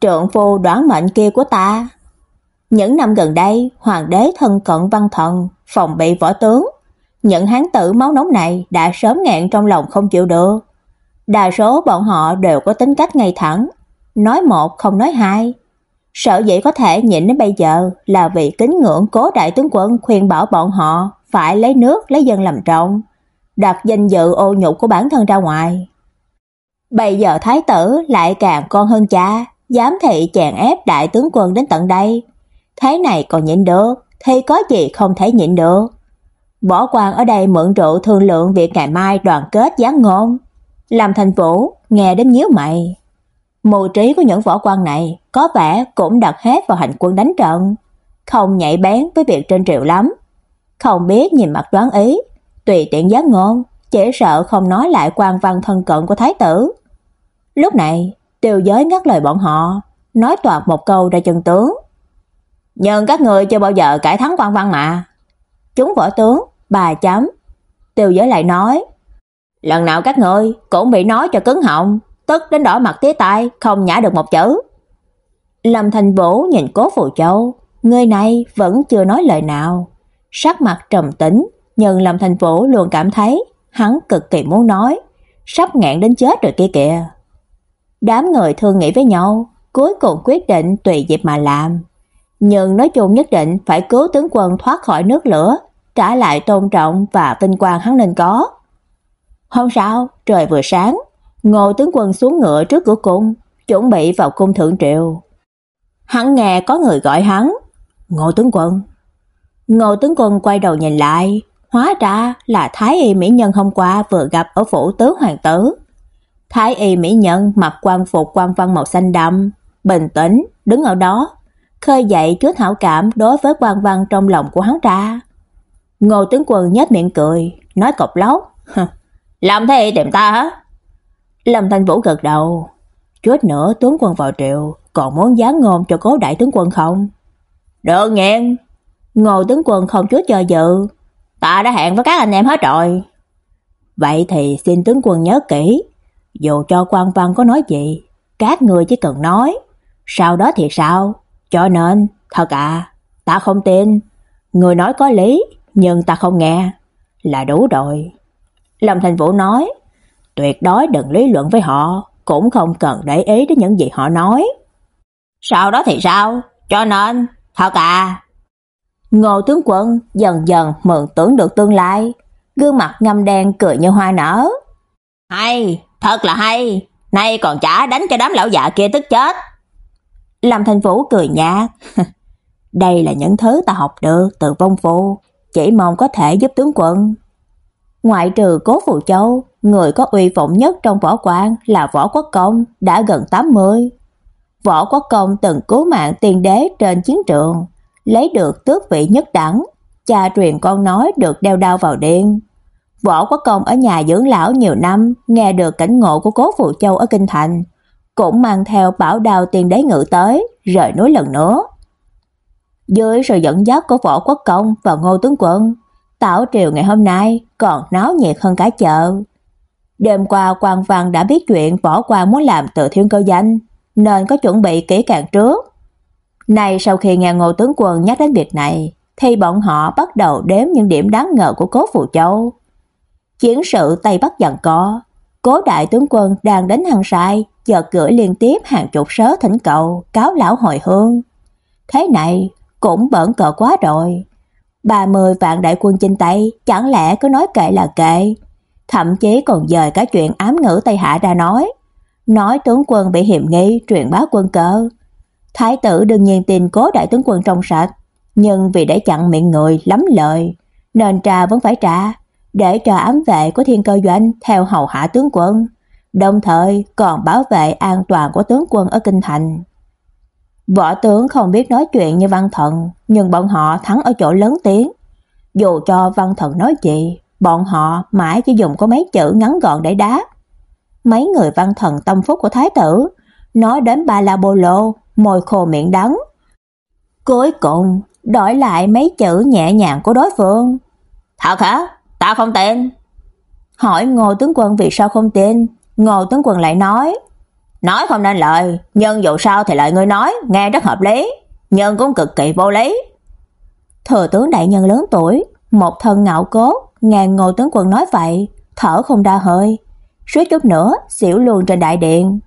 trượng phu đoán mệnh kia của ta. Những năm gần đây, hoàng đế thân cận văn thần, phòng bị võ tướng, những hán tử máu nóng này đã sớm ngẹn trong lòng không chịu được. Đa số bọn họ đều có tính cách ngay thẳng, nói một không nói hai. Sợ dĩ có thể nhịn đến bây giờ là vì kính ngưỡng cố đại tướng quân khuyên bảo bọn họ phải lấy nước lấy dân làm trọng, đặt danh dự ô nhục của bản thân ra ngoài. Bây giờ thái tử lại càng con hơn cha, dám thị chèn ép đại tướng quân đến tận đây. Thế này còn nhịn được, thì có gì không thể nhịn được. Võ quan ở đây mượn rượu thương lượng việc ngày mai đoàn kết gián ngôn. Làm thành vũ, nghe đến nhíu mày. Mưu trí của những võ quan này có vẻ cũng đặt hết vào hành quân đánh trận, không nhạy bén với việc trên triệu lắm. Không biết nhìn mặt đoán ý, tùy tiện gián ngôn, chỉ sợ không nói lại quan văn thân cận của thái tử. Lúc này, Tiêu giới ngắt lời bọn họ, nói toạc một câu ra chân tướng. Nhưng các người chưa bao giờ cải thắng quan văn mà. Chúng võ tướng, bà chấm. Tiêu giới lại nói, lần nào các người cũng bị nói cho cứng họng, tức đến đỏ mặt tía tai, không nhả được một chữ. Lâm Thành Vũ nhìn Cố Phù Châu, người này vẫn chưa nói lời nào, sắc mặt trầm tĩnh, nhưng Lâm Thành Vũ luôn cảm thấy hắn cực kỳ muốn nói, sắp ngẹn đến chết rồi kia kìa. Đám người thương nghĩ với nhau, cuối cùng quyết định tùy dịp mà làm. Nhưng nói chung nhất định phải cứu tướng quân thoát khỏi nước lửa, trả lại tôn trọng và vinh quang hắn nên có. Hôm sau, trời vừa sáng, Ngô tướng quân xuống ngựa trước cửa cung, chuẩn bị vào cung thượng triều Hắn nghe có người gọi hắn, "Ngô tướng quân." Ngô tướng quân quay đầu nhìn lại, hóa ra là Thái y mỹ nhân hôm qua vừa gặp ở phủ tứ hoàng tử. Thái y mỹ nhân mặc quan phục quan văn màu xanh đậm, bình tĩnh đứng ở đó, khơi dậy chút hảo cảm đối với quan văn trong lòng của hắn ta. Ngô tướng quân nhếch miệng cười, nói cộc lóc, "Làm thế tìm ta hả?" Lâm Thanh Vũ gật đầu, chút nữa tướng quân vào triều còn muốn giáng ngôn cho cố đại tướng quân không? Được nhiên. Ngô tướng quân không chút do dự, ta đã hẹn với các anh em hết rồi. Vậy thì xin tướng quân nhớ kỹ, dù cho quan văn có nói gì, các người chỉ cần nói, sau đó thì sao? Cho nên, thật à, ta không tin. Người nói có lý, nhưng ta không nghe. Là đủ rồi. Lâm Thành Vũ nói, tuyệt đối đừng lý luận với họ, cũng không cần để ý đến những gì họ nói. Sau đó thì sao? Cho nên, thật à. Ngô tướng quân dần dần mượn tưởng được tương lai, gương mặt ngăm đen cười như hoa nở. Hay, Thật là hay, nay còn chả đánh cho đám lão già kia tức chết. Lâm Thành Vũ cười nhạt. Đây là những thứ ta học được từ vong phu, chỉ mong có thể giúp tướng quân. Ngoại trừ Cố Phù Châu, người có uy vọng nhất trong võ quan là Võ Quốc Công, đã gần 80. Võ Quốc Công từng cứu mạng tiền đế trên chiến trường, lấy được tước vị nhất đẳng, cha truyền con nói được đeo đao vào điện, Võ Quốc Công ở nhà dưỡng lão nhiều năm, nghe được cảnh ngộ của Cố Phụ Châu ở kinh thành, cũng mang theo bảo đào tiền đế ngự tới, rời núi lần nữa. Dưới sự dẫn dắt của Võ Quốc Công và Ngô tướng quân, Tảo triều ngày hôm nay còn náo nhiệt hơn cả chợ. Đêm qua quan văn đã biết chuyện Võ Quan muốn làm tự thiên cơ danh, nên có chuẩn bị kỹ càng trước. Nay sau khi nghe Ngô tướng quân nhắc đến việc này, thì bọn họ bắt đầu đếm những điểm đáng ngờ của Cố Phụ Châu. Chiến sự Tây Bắc dần có, Cố đại tướng quân đang đến hàng sai, giờ gửi liên tiếp hàng chục sớ thỉnh cầu cáo lão hồi hương. Thế này cũng bẩn cờ quá rồi. 30 vạn đại quân chinh Tây chẳng lẽ cứ nói kệ là kệ, thậm chí còn dời cả chuyện ám ngữ Tây Hạ ra nói, nói tướng quân bị hiểm nghi truyền bá quân cờ. Thái tử đương nhiên tin Cố đại tướng quân trong sạch, nhưng vì để chặn miệng người lắm lời, nên trà vẫn phải trả, để cho ám vệ của thiên cơ doanh theo hầu hạ tướng quân, đồng thời còn bảo vệ an toàn của tướng quân ở kinh thành. Võ tướng không biết nói chuyện như văn thận nhưng bọn họ thắng ở chỗ lớn tiếng. Dù cho văn thận nói gì, bọn họ mãi chỉ dùng có mấy chữ ngắn gọn để đáp. Mấy người văn thần tâm phúc của thái tử nói đến ba la bô lô, môi khô miệng đắng. Cuối cùng, đổi lại mấy chữ nhẹ nhàng của đối phương. Thật hả? Ta không tin. Hỏi Ngô tướng quân vì sao không tin, Ngô tướng quân lại nói, nói không nên lời, nhưng dù sao thì lời ngươi nói nghe rất hợp lý, nhưng cũng cực kỳ vô lý. Thừa tướng đại nhân lớn tuổi, một thân ngạo cốt, nghe Ngô tướng quân nói vậy, thở không ra hơi, suýt chút nữa xỉu luôn trên đại điện.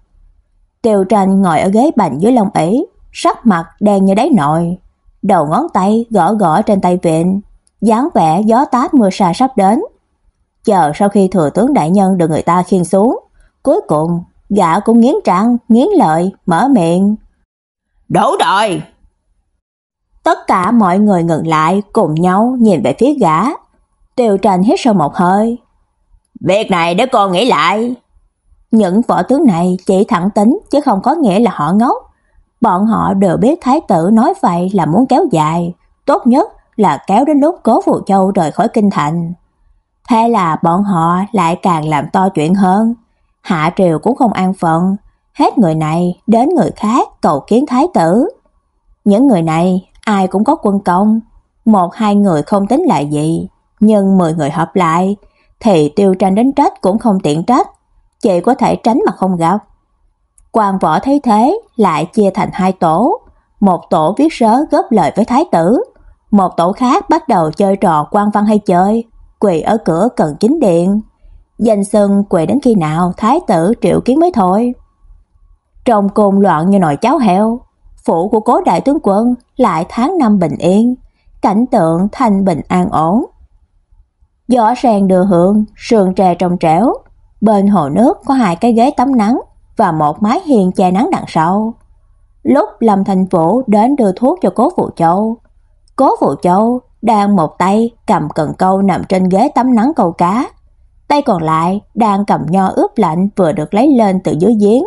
Tiêu Tranh ngồi ở ghế bành dưới lông ỷ, sắc mặt đen như đáy nồi, đầu ngón tay gõ gõ trên tay vịn, dáng vẻ gió táp mưa sa sắp đến. Chờ sau khi thừa tướng đại nhân được người ta khiêng xuống, cuối cùng gã cũng nghiến răng, nghiến lợi, mở miệng. Đủ rồi! Tất cả mọi người ngừng lại, cùng nhau nhìn về phía gã. Tiêu tranh hít sâu một hơi. Việc này để cô nghĩ lại. Những võ tướng này chỉ thẳng tính chứ không có nghĩa là họ ngốc. Bọn họ đều biết thái tử nói vậy là muốn kéo dài, tốt nhất là kéo đến lúc Cố Vũ Châu rời khỏi kinh thành. Thế là bọn họ lại càng làm to chuyện hơn. Hạ triều cũng không an phận, hết người này đến người khác cầu kiến thái tử. Những người này ai cũng có quân công, một hai người không tính lại gì, nhưng 10 người hợp lại thì tiêu tranh đến trách cũng không tiện trách, chỉ có thể tránh mà không gặp. Quan võ thấy thế lại chia thành hai tổ, một tổ viết sớ góp lời với thái tử, một tổ khác bắt đầu chơi trò quan văn hay chơi, quỳ ở cửa cần chính điện. Danh sưng quỳ đến khi nào thái tử triệu kiến mới thôi. Trong cồn loạn như nồi cháo heo, phủ của cố đại tướng quân lại tháng năm bình yên, cảnh tượng thanh bình an ổn. Gió sen đưa hương, sườn trà trong trẻo, bên hồ nước có hai cái ghế tắm nắng và một mái hiên che nắng đằng sau. Lúc Lâm Thành Vũ đến đưa thuốc cho Cố Phụ Châu, Cố Vũ Châu đang một tay cầm cần câu nằm trên ghế tắm nắng câu cá, tay còn lại đang cầm nho ướp lạnh vừa được lấy lên từ dưới giếng,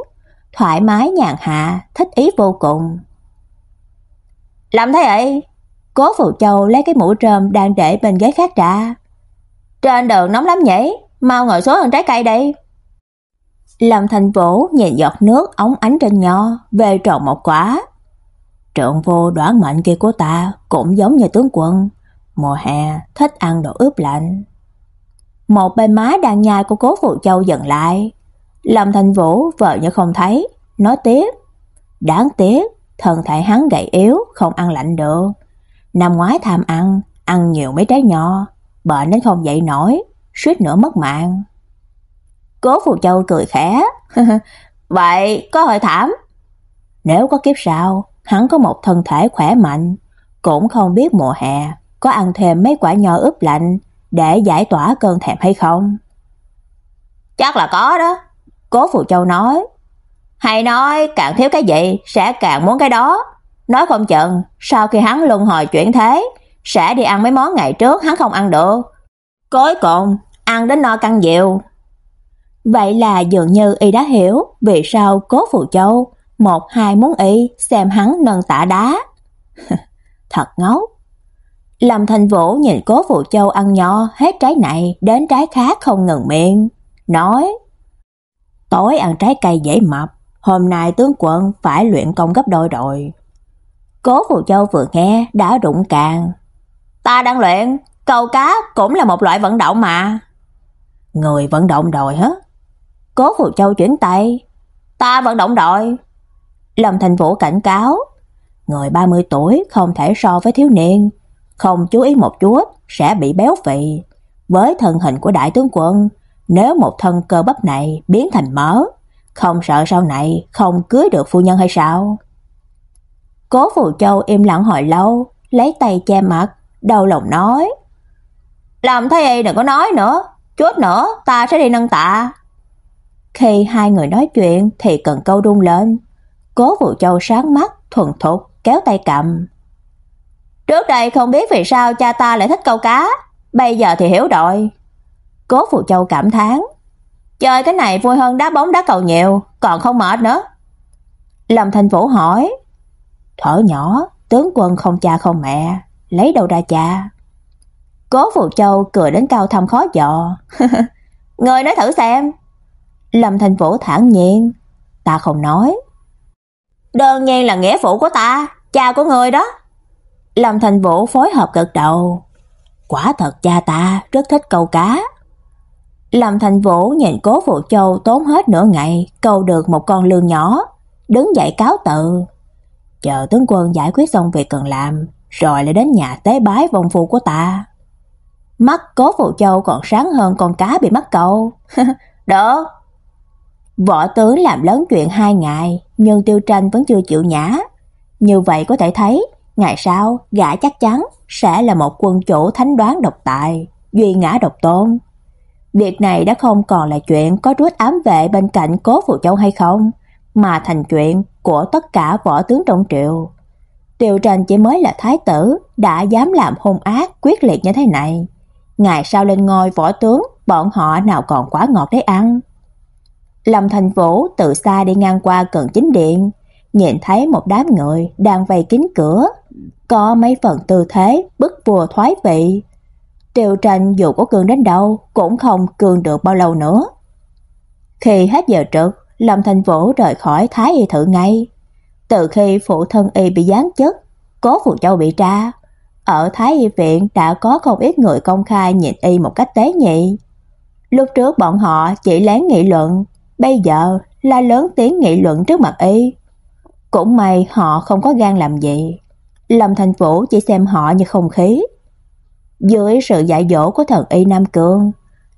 thoải mái nhàn hạ, thích ý vô cùng. Làm thế vậy? Cố Vũ Châu lấy cái mũ trơm đang để bên ghế khác ra. Trên đường nóng lắm nhỉ, mau ngồi xuống ăn trái cây đi. Lâm Thành Vũ nhìn giọt nước óng ánh trên nho, về trộn một quả. Trượng vô đoán mệnh kia của ta cũng giống như tướng quân, mùa hè thích ăn đồ ướp lạnh. Một bên má đang nhai của Cố Phụ Châu dần lại. Lâm Thành Vũ vợ như không thấy, nói tiếp: "Đáng tiếc, thân thể hắn gầy yếu, không ăn lạnh được. Năm ngoái tham ăn, ăn nhiều mấy trái nho, bệnh đến không dậy nổi, suýt nữa mất mạng." Cố phụ Châu cười khẽ. "Vậy có hơi thảm. Nếu có kiếp sau, hắn có một thân thể khỏe mạnh, cũng không biết mùa hè có ăn thêm mấy quả nho ướp lạnh để giải tỏa cơn thèm hay không." "Chắc là có đó." Cố Phù Châu nói. "Hay nói càng thiếu cái gì sẽ càng muốn cái đó." Nói không chừng, sau khi hắn luân hồi chuyển thế, sẽ đi ăn mấy món ngày trước hắn không ăn được. Cuối cùng, ăn đến no căng dịu, Vậy là dường như y đã hiểu vì sao Cố Phù Châu một hai muốn y xem hắn nâng tạ đá. Thật ngốc. Lâm Thành Vũ nhìn Cố phụ Châu ăn nho hết trái này đến trái khác không ngừng miệng, nói: "Tối ăn trái cây dễ mập, hôm nay tướng quân phải luyện công gấp đôi rồi." Cố phụ Châu vừa nghe đã rụng càng. "Ta đang luyện, câu cá cũng là một loại vận động mà." Người vận động rồi hả? Cố phụ Châu chuyển tay. Ta vận động rồi. Lâm Thành Vũ cảnh cáo. Người 30 tuổi không thể so với thiếu niên. Không chú ý một chút sẽ bị béo phì. Với thân hình của đại tướng quân, nếu một thân cơ bắp này biến thành mỡ, không sợ sau này không cưới được phu nhân hay sao? Cố Phù Châu im lặng hồi lâu, lấy tay che mặt, đau lòng nói: "Làm thế đừng có nói nữa, chút nữa ta sẽ đi nâng tạ." Khi hai người nói chuyện thì cần câu rung lên. Cố Vũ Châu sáng mắt, thuần thục, kéo tay cầm. Trước đây không biết vì sao cha ta lại thích câu cá, bây giờ thì hiểu rồi. Cố Vũ Châu cảm thán. Chơi cái này vui hơn đá bóng đá cầu nhiều, còn không mệt nữa. Lâm Thành Vũ hỏi. Thở nhỏ, tướng quân không cha không mẹ, lấy đâu ra cha? Cố Vũ Châu cười đến cao thâm khó dò. Người nói thử xem. Lâm Thành Vũ thản nhiên, ta không nói. Đơn nhiên là nghĩa phụ của ta, cha của người đó. Lâm Thành Vũ phối hợp gật đầu. Quả thật cha ta rất thích câu cá. Lâm Thành Vũ nhìn Cố Phụ Châu tốn hết nửa ngày câu được một con lươn nhỏ, đứng dậy cáo tự. Chờ tướng quân giải quyết xong việc cần làm, rồi lại đến nhà tế bái vong phu của ta. Mắt Cố Phụ Châu còn sáng hơn con cá bị mắc câu. đó. Võ tướng làm lớn chuyện hai ngày, nhưng Tiêu Tranh vẫn chưa chịu nhã. Như vậy có thể thấy, ngày sau gã chắc chắn sẽ là một quân chủ thánh đoán độc tài, duy ngã độc tôn. Việc này đã không còn là chuyện có rút ám vệ bên cạnh Cố Phụ Châu hay không, mà thành chuyện của tất cả võ tướng trong triều. Tiêu Tranh chỉ mới là thái tử đã dám làm hung ác quyết liệt như thế này. Ngày sau lên ngôi võ tướng, bọn họ nào còn quá ngọt để ăn. Lâm Thành Vũ từ xa đi ngang qua cận chính điện, nhìn thấy một đám người đang vây kín cửa, có mấy phần tư thế bức vua thoái vị. Tiêu Tranh dù có cường đến đâu cũng không cường được bao lâu nữa. Khi hết giờ trực, Lâm Thành Vũ rời khỏi Thái Y thự ngay. Từ khi phụ thân y bị giáng chức, Cố Phụ Châu bị tra, ở Thái Y viện đã có không ít người công khai nhìn y một cách tế nhị. Lúc trước bọn họ chỉ lén nghị luận, bây giờ là lớn tiếng nghị luận trước mặt y. Cũng may họ không có gan làm vậy Lâm Thành Vũ chỉ xem họ như không khí. Dưới sự dạy dỗ của thần y Nam Cương,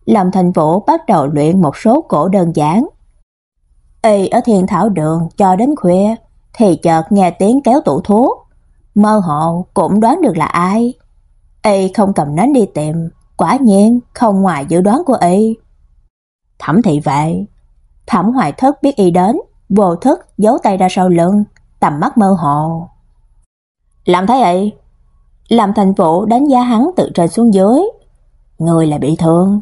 Lâm Thành Vũ bắt đầu luyện một số cổ đơn giản. Y ở thiên thảo đường cho đến khuya, thì chợt nghe tiếng kéo tủ thuốc. Mơ hồ cũng đoán được là ai. Y không cầm nến đi tìm, quả nhiên không ngoài dự đoán của Y. Thẩm thị vệ, Thẩm Hoài Thất biết Y đến, vô thức giấu tay ra sau lưng, tầm mắt mơ hồ. Làm thế vậy? Làm thành vũ đánh giá hắn từ trên xuống dưới. Người là bị thương.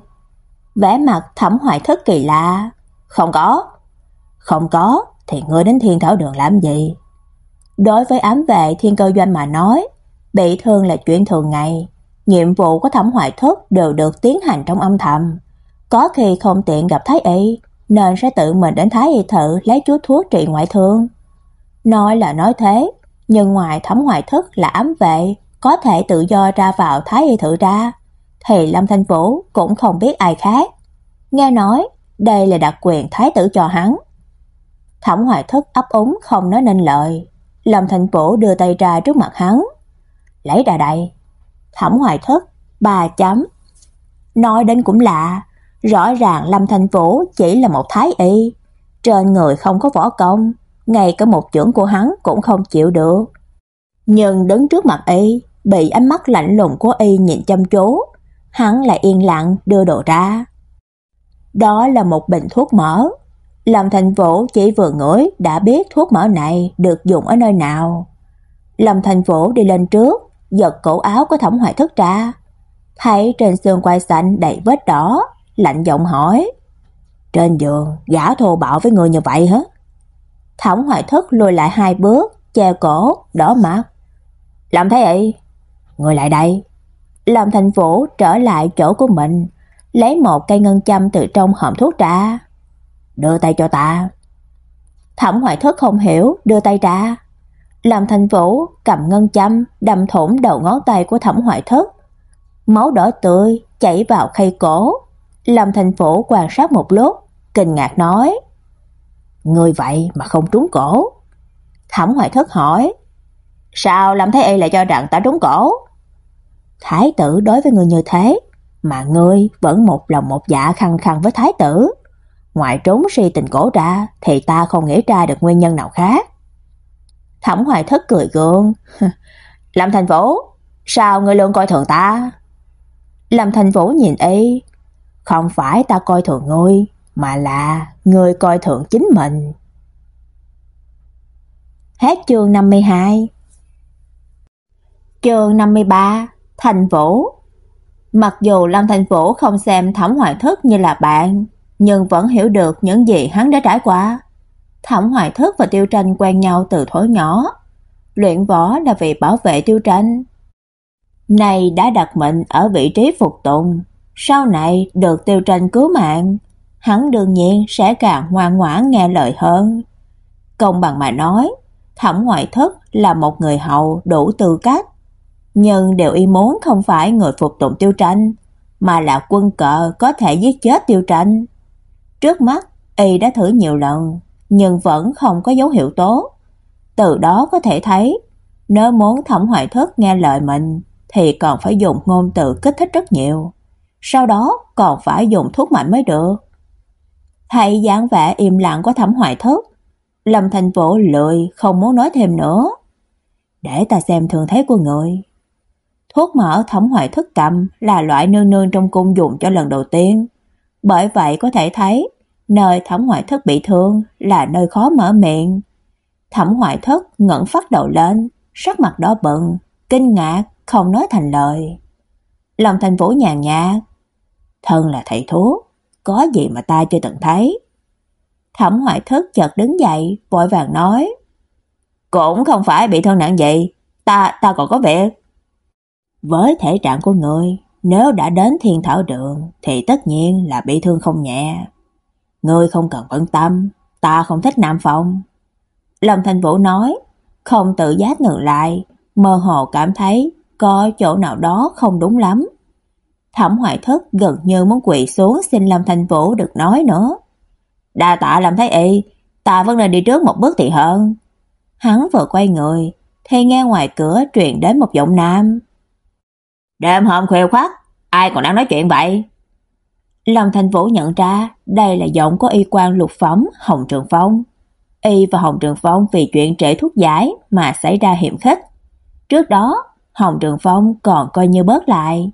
Vẻ mặt thẩm hoài thất kỳ lạ. Không có. Không có, thì ngươi đến thiên thảo đường làm gì? Đối với ám vệ thiên cơ doanh mà nói, bị thương là chuyện thường ngày. Nhiệm vụ của thẩm hoài thất đều được tiến hành trong âm thầm. Có khi không tiện gặp thái y, nên sẽ tự mình đến thái y thự lấy chút thuốc trị ngoại thương. Nói là nói thế, nhưng ngoài thẩm hoài thức là ám vệ, có thể tự do ra vào thái y thự ra, thì Lâm Thanh Vũ cũng không biết ai khác. Nghe nói, đây là đặc quyền thái tử cho hắn. Thẩm hoài thức ấp úng không nói nên lời. Lâm Thanh Vũ đưa tay ra trước mặt hắn. Lấy ra đây. Thẩm hoài thức, ba chấm. Nói đến cũng lạ, rõ ràng Lâm thành Vũ chỉ là một thái y. Trên người không có võ công, ngay cả một chưởng của hắn cũng không chịu được. Nhưng đứng trước mặt y, bị ánh mắt lạnh lùng của y nhìn chăm chú, hắn lại yên lặng đưa đồ ra. Đó là một bình thuốc mỡ. Lâm Thành Vũ chỉ vừa ngửi đã biết thuốc mỡ này được dùng ở nơi nào. Lâm Thành Vũ đi lên trước, giật cổ áo của Thẩm Hoài Thức ra, thấy trên xương quai xanh đầy vết đỏ, lạnh giọng hỏi: "Trên giường gã thô bạo với người như vậy hả?" Thẩm Hoài Thất lùi lại hai bước, che cổ, đỏ mặt. "Làm thế vậy? Người lại đây." làm Thành phố trở lại chỗ của mình, lấy một cây ngân châm từ trong hòm thuốc ra. "Đưa tay cho ta." Thẩm Hoài Thất không hiểu, đưa tay ra. làm Thành phố cầm ngân châm đâm thủng đầu ngón tay của Thẩm Hoài Thất. Máu đỏ tươi chảy vào khay cổ. Lâm Thành Phổ quan sát một lúc, kinh ngạc nói: Người vậy mà không trúng cổ. Thẩm Hoài Thất hỏi, sao Lâm Thái Y lại cho rằng ta trúng cổ? Thái tử đối với người như thế, mà ngươi vẫn một lòng một dạ khăng khăng với thái tử. Ngoài trốn si tình cổ ra thì ta không nghĩ ra được nguyên nhân nào khác. Thẩm Hoài Thất cười gượng. Lâm Thành Vũ, sao ngươi luôn coi thường ta? Lâm Thành Vũ nhìn y, không phải ta coi thường ngươi, mà là ngươi coi thường chính mình. Hết chương 52 Chương 53 Thành Vũ Mặc dù Lâm Thành Vũ không xem Thẩm Hoài Thức như là bạn, nhưng vẫn hiểu được những gì hắn đã trải qua. Thẩm Hoài Thức và Tiêu Tranh quen nhau từ thuở nhỏ. luyện võ là vì bảo vệ Tiêu Tranh. Này đã đặt mình ở vị trí phục tùng, sau này được Tiêu Tranh cứu mạng, hắn đương nhiên sẽ càng ngoan ngoãn nghe lời hơn. Công bằng mà nói, Thẩm Ngoại Thất là một người hậu đủ tư cách, nhưng điều y muốn không phải người phục tùng Tiêu Tranh, mà là quân cờ có thể giết chết Tiêu Tranh. Trước mắt, y đã thử nhiều lần, nhưng vẫn không có dấu hiệu tốt. Từ đó có thể thấy, nếu muốn Thẩm Hoài Thất nghe lời mình thì còn phải dùng ngôn từ kích thích rất nhiều, sau đó còn phải dùng thuốc mạnh mới được. hãy dáng vẻ im lặng của Thẩm Hoài Thất, Lâm Thành Vũ lười không muốn nói thêm nữa. Để ta xem thường thế của người. Thuốc mỡ Thẩm Hoài Thất cầm là loại nương nương trong cung dùng cho lần đầu tiên, bởi vậy có thể thấy nơi Thẩm Hoài Thất bị thương là nơi khó mở miệng. Thẩm Hoài Thất ngẩng phát đầu lên, sắc mặt đỏ bừng, kinh ngạc, không nói thành lời. Lòng Thành Vũ nhàn nhạt, thân là thầy thuốc, có gì mà ta chưa từng thấy. Thẩm Hoại Thất chợt đứng dậy, vội vàng nói: "Cũng không phải bị thương nặng gì, ta ta còn có việc." Với thể trạng của người, nếu đã đến Thiên Thảo Đường thì tất nhiên là bị thương không nhẹ. Ngươi không cần quan tâm, ta không thích Nam Phong. Lâm Thành Vũ nói, không tự giác ngừng lại, mơ hồ cảm thấy có chỗ nào đó không đúng lắm. Thẩm Hoài Thất gần như muốn quỳ xuống xin Lâm Thành Vũ được nói nữa. Đa tạ làm thấy y, ta vẫn nên đi trước một bước thì hơn. Hắn vừa quay người, thì nghe ngoài cửa truyền đến một giọng nam. Đêm hôm khuya khoắt, ai còn đang nói chuyện vậy? Lâm Thành Vũ nhận ra đây là giọng của y quan lục phẩm Hồng Trường Phong. Y và Hồng Trường Phong vì chuyện trễ thuốc giải mà xảy ra hiểm khích. Trước đó, Hồng Trường Phong còn coi như bớt lại.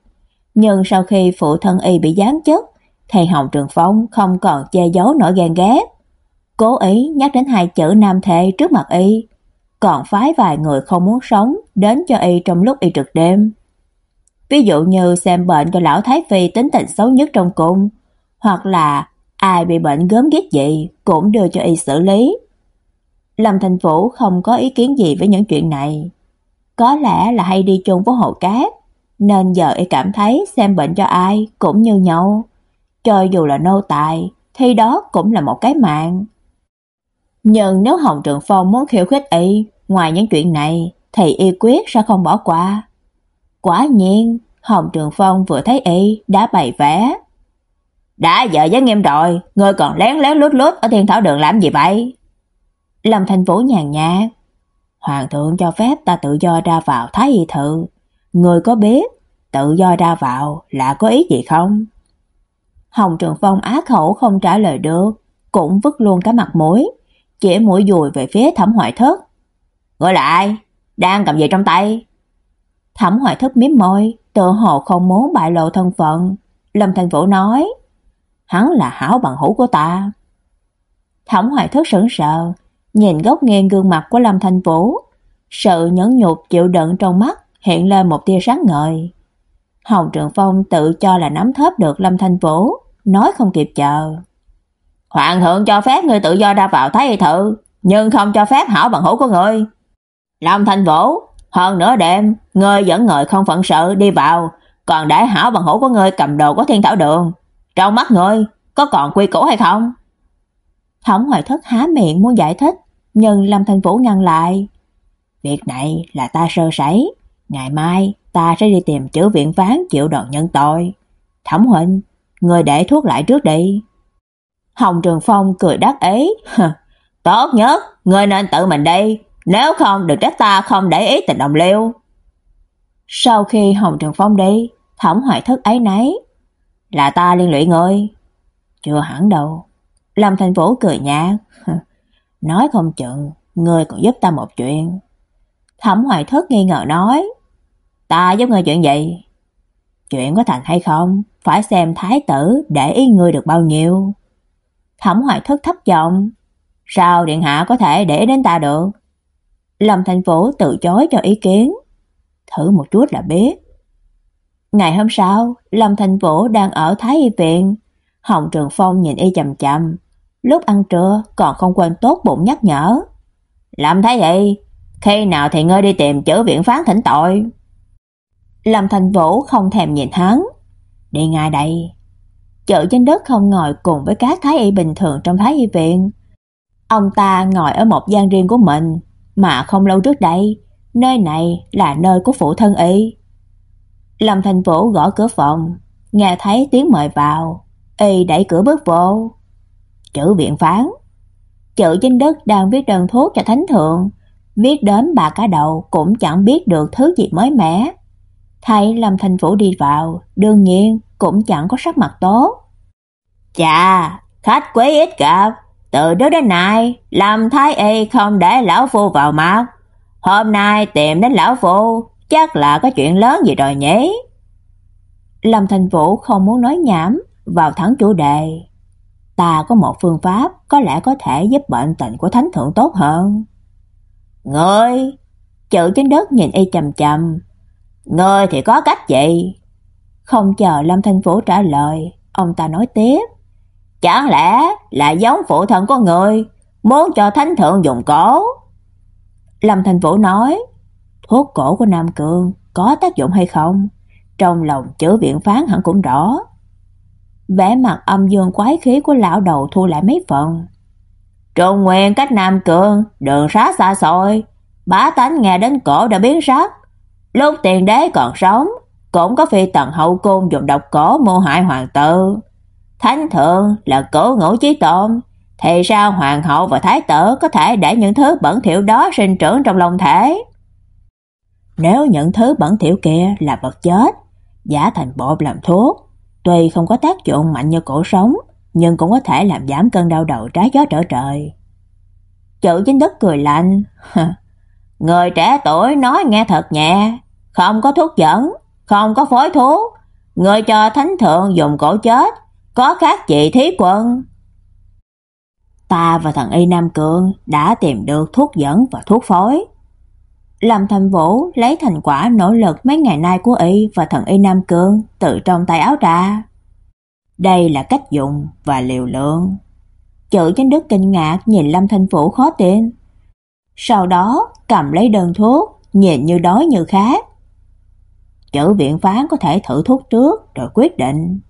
Nhưng sau khi phụ thân y bị giáng chức, thầy Hồng Trường Phong không còn che giấu nỗi ghen ghét. Cố ý nhắc đến hai chữ nam thệ trước mặt y, còn phái vài người không muốn sống đến cho y trong lúc y trực đêm. Ví dụ như xem bệnh cho lão Thái Phi tính tình xấu nhất trong cung, hoặc là ai bị bệnh gớm ghét gì cũng đưa cho y xử lý. Lâm Thành Vũ không có ý kiến gì với những chuyện này. Có lẽ là hay đi chung với Hồ Cát, nên giờ y cảm thấy xem bệnh cho ai cũng như nhau. Cho dù là nô tài, thì đó cũng là một cái mạng. Nhưng nếu Hồng Trường Phong muốn khiêu khích y, ngoài những chuyện này, thì y quyết sẽ không bỏ qua. Quả nhiên, Hồng Trường Phong vừa thấy y đã bày vẽ. Đã giờ với nghiêm rồi, ngươi còn lén lén lút lút ở thiên thảo đường làm gì vậy? Lâm Thành Vũ nhàn nhạt. Hoàng thượng cho phép ta tự do ra vào thái y thự người có biết tự do ra vào là có ý gì không? Hồng Trường Phong á khẩu không trả lời được, cũng vứt luôn cái mặt mũi, chỉ mũi dùi về phía Thẩm Hoại Thất. "Ngươi là ai? Đang cầm gì trong tay?" Thẩm Hoại Thất miếm môi, tự hồ không muốn bại lộ thân phận. Lâm Thành Vũ nói, hắn là hảo bằng hữu của ta. Thẩm hoại Thất sững sờ, nhìn góc nghiêng gương mặt của Lâm Thành Vũ, sự nhẫn nhục chịu đựng trong mắt hiện lên một tia sáng ngời. Hồng Trường Phong tự cho là nắm thớp được Lâm thanh Vũ, nói không kịp chờ. Hoàng thượng cho phép người tự do ra vào Thái Y Thự, nhưng không cho phép hảo bằng hữu của người. Lâm thanh Vũ, hơn nửa đêm, ngươi dẫn người không phận sự đi vào, còn để hảo bằng hữu của ngươi cầm đồ của thiên thảo đường. Trong mắt ngươi, có còn quy củ hay không? Thẩm Hoài Thất há miệng muốn giải thích, nhưng Lâm thanh Vũ ngăn lại. Việc này là ta sơ sẩy, ngày mai ta sẽ đi tìm chữ viện phán chịu đòn nhân tội. Thẩm huynh, người để thuốc lại trước đi. Hồng Trường Phong cười đắc ý, tốt nhất, người nên tự mình đi, nếu không được trách ta không để ý tình đồng liêu. Sau khi Hồng Trường Phong đi, Thẩm Hoài Thất ấy nấy. Là ta liên lụy ngươi. Chưa hẳn đâu. Lâm Thành Vũ cười nhạt. nói không chừng, ngươi còn giúp ta một chuyện. Thẩm Hoài Thất nghi ngờ nói. Ta giúp ngươi chuyện gì? Chuyện có thành hay không, phải xem thái tử để ý ngươi được bao nhiêu. Thẩm Hoài Thất thấp giọng. Sao điện hạ có thể để đến ta được? Lâm Thành Vũ từ chối cho ý kiến. Thử một chút là biết. Ngày hôm sau, Lâm Thành Vũ đang ở Thái Y Viện. Hồng Trường Phong nhìn y chầm chầm. Lúc ăn trưa còn không quên tốt bụng nhắc nhở. Lâm Thái Y, khi nào thì ngươi đi tìm chữ viện phán thỉnh tội? Lâm Thành Vũ không thèm nhìn hắn. Đi ngay đây. Chợ trên đất không ngồi cùng với các thái y bình thường trong thái y viện. Ông ta ngồi ở một gian riêng của mình, mà không lâu trước đây, nơi này là nơi của phụ thân y. Lâm Thành Vũ gõ cửa phòng, nghe thấy tiếng mời vào, y đẩy cửa bước vô. Chữ viện phán. Chữ trên đất đang viết đơn thuốc cho thánh thượng, viết đến bà cả đầu cũng chẳng biết được thứ gì mới mẻ. Thấy Lâm Thành Vũ đi vào, đương nhiên cũng chẳng có sắc mặt tốt. Chà, khách quý ít gặp, từ đó đến nay, làm thái y không để lão phu vào mặt. Hôm nay tìm đến lão phu, chắc là có chuyện lớn gì rồi nhỉ? Lâm Thành Vũ không muốn nói nhảm, vào thẳng chủ đề. Ta có một phương pháp có lẽ có thể giúp bệnh tình của thánh thượng tốt hơn. Ngươi, chữ trên đất nhìn y chầm chầm. Ngươi thì có cách gì? Không chờ Lâm Thanh Vũ trả lời, ông ta nói tiếp. Chẳng lẽ là giống phụ thân của người, muốn cho thánh thượng dùng cổ? Lâm Thanh Vũ nói, thuốc cổ của Nam Cương có tác dụng hay không? Trong lòng chữ viện phán hẳn cũng rõ. Vẻ mặt âm dương quái khí của lão đầu thu lại mấy phần. Trung Nguyên cách Nam Cương, đường xá xa xôi, bá tánh nghe đến cổ đã biến sắc. Lúc tiền đế còn sống, cũng có phi tần hậu cung dùng độc cổ mưu hại hoàng tử. Thánh thượng là cổ ngũ chí tôn, thì sao hoàng hậu và thái tử có thể để những thứ bẩn thỉu đó sinh trưởng trong lòng thể? Nếu những thứ bẩn thỉu kia là vật chết, giả thành bột làm thuốc, tuy không có tác dụng mạnh như cổ sống, nhưng cũng có thể làm giảm cơn đau đầu trái gió trở trời. Chữ chính đất cười lạnh, người trẻ tuổi nói nghe thật nhẹ, không có thuốc dẫn, không có phối thuốc, người cho thánh thượng dùng cổ chết, có khác gì thí quân. Ta và thằng Y Nam Cương đã tìm được thuốc dẫn và thuốc phối. Lâm Thành Vũ lấy thành quả nỗ lực mấy ngày nay của y và thần Y Nam Cương từ trong tay áo ra. Đây là cách dùng và liều lượng. Chữ chánh đức kinh ngạc nhìn Lâm Thành Vũ khó tin. Sau đó cầm lấy đơn thuốc, nhìn như đói như khát. Chữ viện phán có thể thử thuốc trước rồi quyết định.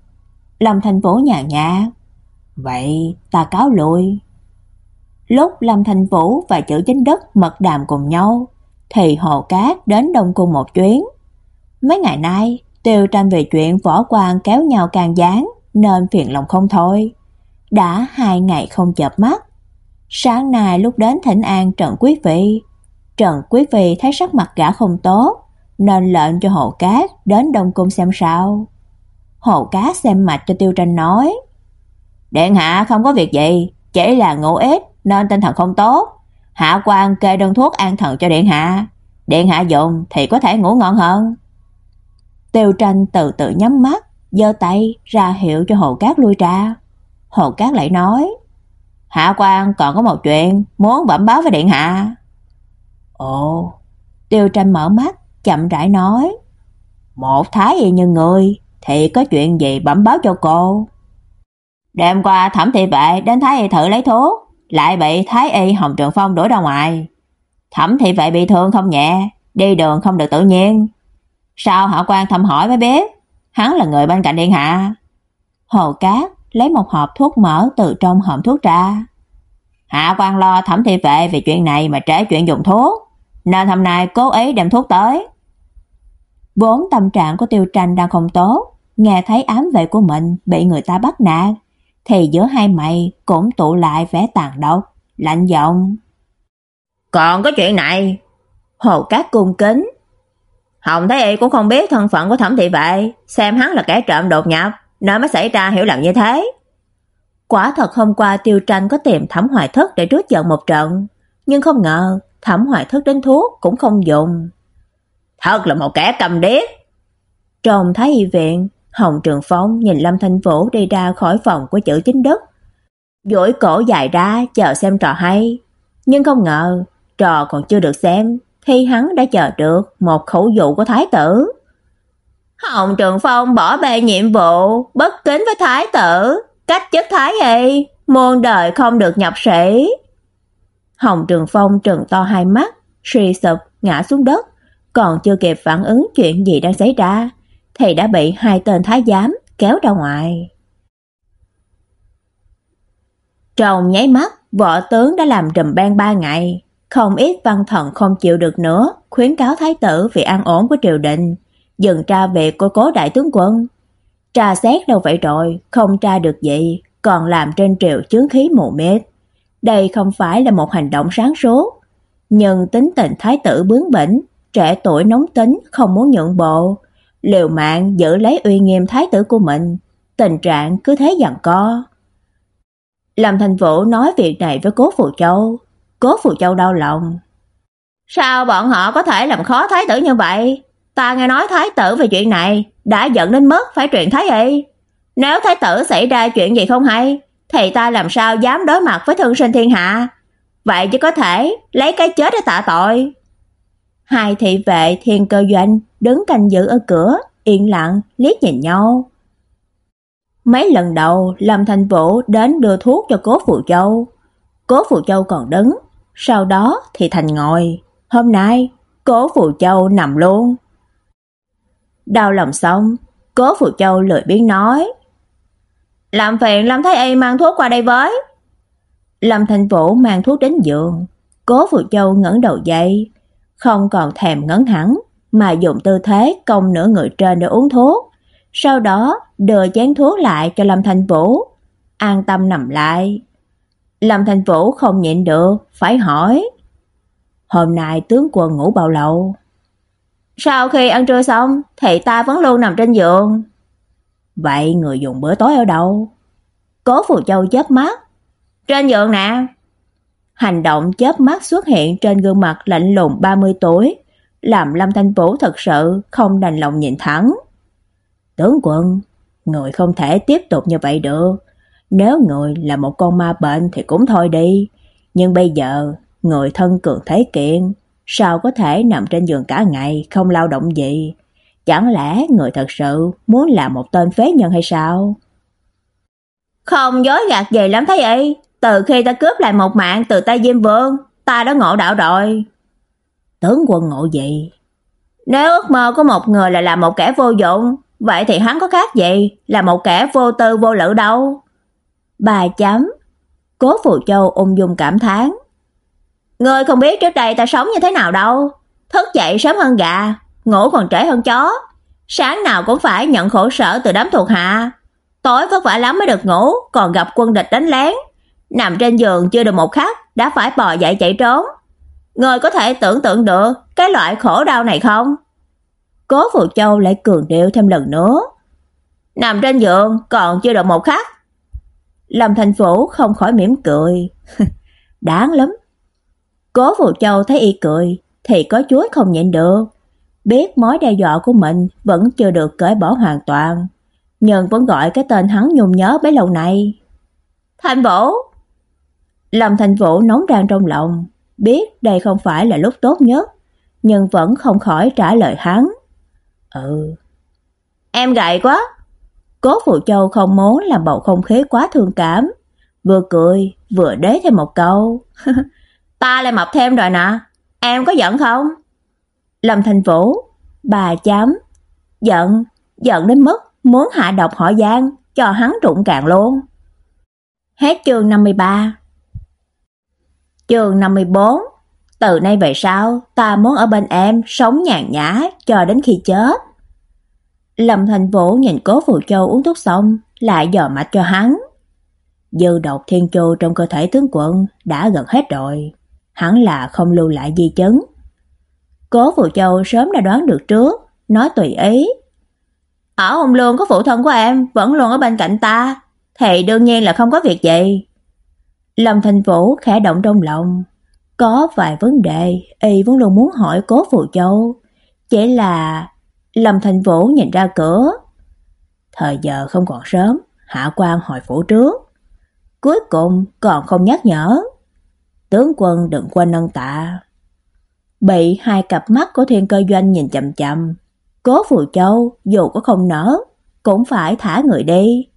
Lâm Thành Vũ nhàn nhạt. Vậy ta cáo lui. Lúc Lâm Thành Vũ và chữ chính đất mật đàm cùng nhau, thì Hồ Cát đến Đông Cung một chuyến. Mấy ngày nay, tiêu tranh về chuyện võ quan kéo nhau càng dán nên phiền lòng không thôi. Đã hai ngày không chợp mắt. Sáng nay lúc đến thỉnh an Trần Quý Phi, Trần Quý Phi thấy sắc mặt gã không tốt, nên lệnh cho Hồ Cát đến Đông Cung xem sao. Hồ Cát xem mạch cho Tiêu Tranh nói, Điện hạ không có việc gì, chỉ là ngủ ít nên tinh thần không tốt. Hạ quan kê đơn thuốc an thần cho điện hạ, điện hạ dùng thì có thể ngủ ngon hơn. Tiêu Tranh từ từ nhắm mắt, giơ tay ra hiệu cho Hồ Cát lui ra. Hồ Cát lại nói: "Hạ quan còn có một chuyện muốn bẩm báo với điện hạ." Ồ, Tiêu Tranh mở mắt, chậm rãi nói: "Một thái y như người thì có chuyện gì bẩm báo cho cô?" Đêm qua Thẩm thị vệ đến thái y thử lấy thuốc, lại bị Thái y Hồng Trường Phong đuổi ra ngoài. Thẩm thị vệ bị thương không nhẹ, đi đường không được tự nhiên. Sao họ quan thăm hỏi mới biết, hắn là người bên cạnh điện hạ. Hồ Cát lấy một hộp thuốc mỡ từ trong hộp thuốc ra. Hạ quan lo thẩm thị vệ về chuyện này mà trễ chuyện dùng thuốc, nên hôm nay cố ý đem thuốc tới. Vốn tâm trạng của Tiêu Tranh đang không tốt, nghe thấy ám vệ của mình bị người ta bắt nạt, thì giữa hai mày cũng tụ lại vẻ tàn độc, lạnh giọng. Còn có chuyện này, Hồ Cát cung kính. Hồng thấy y cũng không biết thân phận của thẩm thị vệ, xem hắn là kẻ trộm đột nhập, nó mới xảy ra hiểu lầm như thế. Quả thật hôm qua Tiêu Tranh có tìm Thẩm Hoài Thất để trút giận một trận, nhưng không ngờ Thẩm Hoài Thất đến thuốc cũng không dùng. Thật là một kẻ cầm điếc. Trong Thái y viện, Hồng Trường Phong nhìn Lâm Thanh Vũ đi ra khỏi phòng của chữ chính đức. Dỗi cổ dài ra chờ xem trò hay. Nhưng không ngờ, trò còn chưa được xem, thì hắn đã chờ được một khẩu dụ của thái tử. Hồng Trường Phong bỏ bê nhiệm vụ, bất kính với thái tử, cách chức thái y, muôn đời không được nhập sĩ. Hồng Trường Phong trừng to hai mắt, suy sụp ngã xuống đất, còn chưa kịp phản ứng chuyện gì đang xảy ra thì đã bị hai tên thái giám kéo ra ngoài. Trong nháy mắt, võ tướng đã làm rầm ban ba ngày, không ít văn thần không chịu được nữa, khuyến cáo thái tử vì an ổn của triều đình, dần tra về cô cố đại tướng quân. Tra xét đâu vậy rồi, không tra được gì, còn làm trên triều chướng khí mù mịt. Đây không phải là một hành động sáng suốt, nhưng tính tình thái tử bướng bỉnh, trẻ tuổi nóng tính không muốn nhượng bộ, liều mạng giữ lấy uy nghiêm thái tử của mình, tình trạng cứ thế giằng co. Lâm Thành Vũ nói việc này với Cố Phù Châu, Cố Phù Châu đau lòng. Sao bọn họ có thể làm khó thái tử như vậy? Ta nghe nói thái tử về chuyện này đã giận đến mức phải truyền thái y. Nếu thái tử xảy ra chuyện gì không hay, thì ta làm sao dám đối mặt với thương sinh thiên hạ? Vậy chứ có thể lấy cái chết để tạ tội. Hai thị vệ thiên cơ doanh đứng canh giữ ở cửa, yên lặng liếc nhìn nhau. Mấy lần đầu Lâm Thành Vũ đến đưa thuốc cho Cố Phụ Châu. Cố Phụ Châu còn đứng, sau đó thì Thành ngồi. Hôm nay, Cố Phụ Châu nằm luôn. Đau lòng xong, Cố phù Châu lười biếng nói: "Làm phiền Lâm Thái Y mang thuốc qua đây với." Lâm Thành Vũ mang thuốc đến giường, Cố phù Châu ngẩng đầu dậy, không còn thèm ngấn hẳn mà dùng tư thế cong nửa người trên để uống thuốc, sau đó đưa chén thuốc lại cho Lâm Thành Vũ, an tâm nằm lại. Lâm Thành Vũ không nhịn được, phải hỏi: "Hôm nay tướng quân ngủ bao lâu?" Sau khi ăn trưa xong thì ta vẫn luôn nằm trên giường. Vậy người dùng bữa tối ở đâu? Cố Phù Châu chớp mắt. Trên giường nè. Hành động chớp mắt xuất hiện trên gương mặt lạnh lùng 30 tuổi, làm Lâm Thanh Vũ thật sự không đành lòng nhìn thẳng. Tướng quân, người không thể tiếp tục như vậy được. Nếu người là một con ma bệnh thì cũng thôi đi, nhưng bây giờ người thân cường thế kiện, sao có thể nằm trên giường cả ngày không lao động gì? Chẳng lẽ người thật sự muốn làm một tên phế nhân hay sao? Không dối gạt gì lắm thấy y, từ khi ta cướp lại một mạng từ tay Diêm Vương, ta đã ngộ đạo rồi. Tướng quân ngộ gì? Nếu ước mơ của một người là làm một kẻ vô dụng, vậy thì hắn có khác gì là một kẻ vô tư vô lự đâu? Bà chấm. Cố Phù Châu ung dung cảm thán. Ngươi không biết trước đây ta sống như thế nào đâu. Thức dậy sớm hơn gà, ngủ còn trễ hơn chó. Sáng nào cũng phải nhận khổ sở từ đám thuộc hạ. Tối vất vả lắm mới được ngủ, còn gặp quân địch đánh lén. Nằm trên giường chưa được một khắc, đã phải bò dậy chạy trốn. Ngươi có thể tưởng tượng được cái loại khổ đau này không? Cố Phù Châu lại cường điệu thêm lần nữa. Nằm trên giường còn chưa được một khắc. Lâm Thành Phủ không khỏi mỉm cười. Đáng lắm. Cố Phù Châu thấy y cười thì có chuối không nhịn được. Biết mối đe dọa của mình vẫn chưa được cởi bỏ hoàn toàn, nhưng vẫn gọi cái tên hắn nhung nhớ bấy lâu nay. Thành Vũ. Lâm Thành Vũ nóng rang trong lòng, biết đây không phải là lúc tốt nhất, nhưng vẫn không khỏi trả lời hắn. Ừ. Em gầy quá. Cố Phụ Châu không muốn làm bầu không khí quá thương cảm, vừa cười vừa đế thêm một câu. Ta lại mập thêm rồi nè, em có giận không? Lâm Thành Vũ, bà chấm, giận, giận đến mức muốn hạ độc họ Giang cho hắn trụng cạn luôn. Hết chương 53. Chương 54. Từ nay về sau, ta muốn ở bên em sống nhàn nhã cho đến khi chết. Lâm Thành Vũ nhìn Cố Phù Châu uống thuốc xong, lại dò mạch cho hắn. Dư độc thiên châu trong cơ thể tướng quận đã gần hết rồi hẳn là không lưu lại di chứng. Cố Phù Châu sớm đã đoán được trước, nói tùy ý. Ở Hồng Lương có phụ thân của em vẫn luôn ở bên cạnh ta, thì đương nhiên là không có việc gì. Lâm Thành Vũ khẽ động trong lòng, có vài vấn đề y vẫn luôn muốn hỏi Cố Phù Châu, chỉ là Lâm Thành Vũ nhìn ra cửa. Thời giờ không còn sớm, Hạ Quan hỏi phủ trước. Cuối cùng còn không nhắc nhở tướng quân đừng quên nâng tạ. Bị hai cặp mắt của thiên cơ doanh nhìn chậm chậm, cố phù châu dù có không nở, cũng phải thả người đi.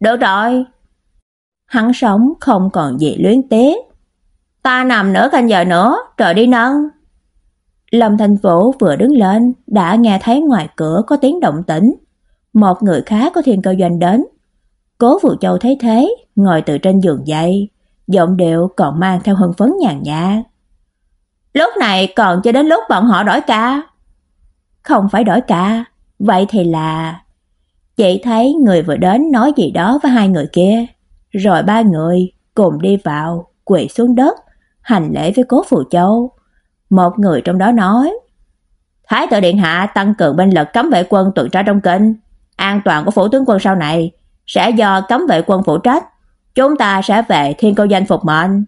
Được rồi. Hắn sống không còn gì luyến tiếc. Ta nằm nửa canh giờ nữa, rồi đi nâng. Lâm Thành Vũ vừa đứng lên, đã nghe thấy ngoài cửa có tiếng động tĩnh. Một người khác có thiên cơ doanh đến. Cố Vũ Châu thấy thế, ngồi từ trên giường dậy, giọng điệu còn mang theo hưng phấn nhàn nhạt. Lúc này còn chưa đến lúc bọn họ đổi ca. Không phải đổi ca, vậy thì là Chị thấy người vừa đến nói gì đó với hai người kia, rồi ba người cùng đi vào, quỳ xuống đất, hành lễ với Cố Phù Châu. Một người trong đó nói: "Thái tử điện hạ tăng cường binh lực cấm vệ quân tuần tra trong kinh, an toàn của phủ tướng quân sau này sẽ do cấm vệ quân phụ trách, chúng ta sẽ về Thiên Câu danh phục mệnh."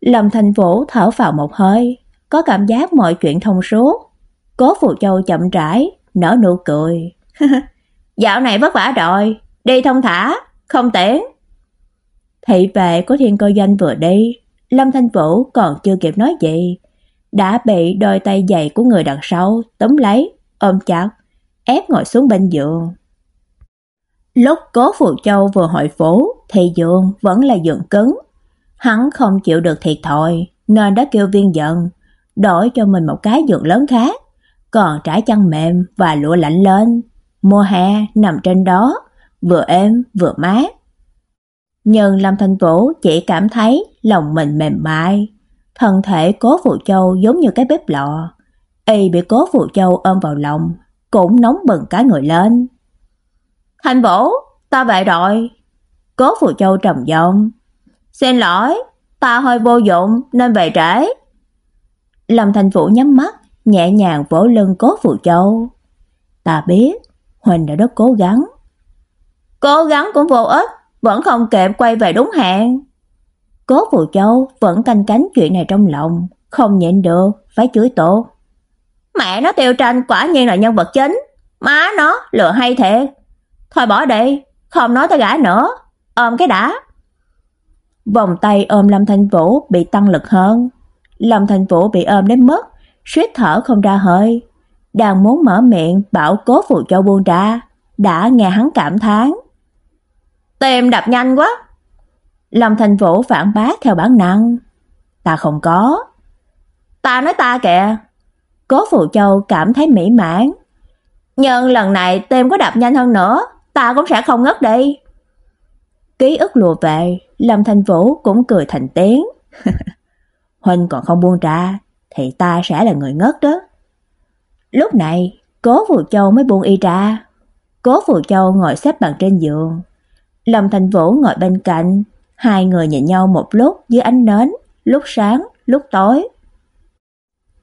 Lâm Thành Vũ thở vào một hơi, có cảm giác mọi chuyện thông suốt. Cố Phù Châu chậm rãi nở nụ cười. Dạo này vất vả rồi, đi thông thả, không tiễn. Thị vệ của Thiên Cơ Doanh vừa đi, Lâm Thanh Vũ còn chưa kịp nói gì, đã bị đôi tay dày của người đằng sau túm lấy, ôm chặt, ép ngồi xuống bên giường. Lúc Cố Phù Châu vừa hội phố thì giường vẫn là giường cứng. Hắn không chịu được thiệt thòi nên đã kêu viên giận, đổi cho mình một cái giường lớn khác, còn trải chăn mềm và lụa lạnh lên. Mùa hè nằm trên đó, vừa êm vừa mát. Nhưng Lâm Thanh Vũ chỉ cảm thấy lòng mình mềm mại, thân thể Cố Phụ Châu giống như cái bếp lò. Y bị Cố Phụ Châu ôm vào lòng, cũng nóng bừng cả người lên. Hành Vũ, ta về rồi. Cố phù Châu trầm giọng. Xin lỗi, ta hơi vô dụng nên về trễ. Lâm thành Vũ nhắm mắt, nhẹ nhàng vỗ lưng Cố phù Châu. Ta biết, Huỳnh đã rất cố gắng. Cố gắng cũng vô ích, vẫn không kịp quay về đúng hẹn. Cố Phù Châu vẫn canh cánh chuyện này trong lòng, không nhịn được, phải chửi tổ. Mẹ nó tiêu tranh quả nhiên là nhân vật chính, má nó lừa hay thiệt. Thôi bỏ đi, không nói tới gã nữa, ôm cái đã. Vòng tay ôm Lâm Thanh Vũ bị tăng lực hơn. Lâm Thanh Vũ bị ôm đến mức suýt thở không ra hơi, đang muốn mở miệng bảo cố phụ cho buông ra, đã nghe hắn cảm thán. Tim đập nhanh quá. Lâm Thành Vũ phản bác theo bản năng. Ta không có. Ta nói ta kìa. Cố Phụ Châu cảm thấy mỹ mãn. Nhưng lần này tim có đập nhanh hơn nữa, ta cũng sẽ không ngất đi. Ký ức lùa về, Lâm Thành Vũ cũng cười thành tiếng. Huynh còn không buông ra, thì ta sẽ là người ngất đó. Lúc này, Cố Vũ Châu mới buông y ra. Cố Vũ Châu ngồi xếp bằng trên giường. Lâm Thành Vũ ngồi bên cạnh, hai người nhìn nhau một lúc dưới ánh nến, lúc sáng, lúc tối.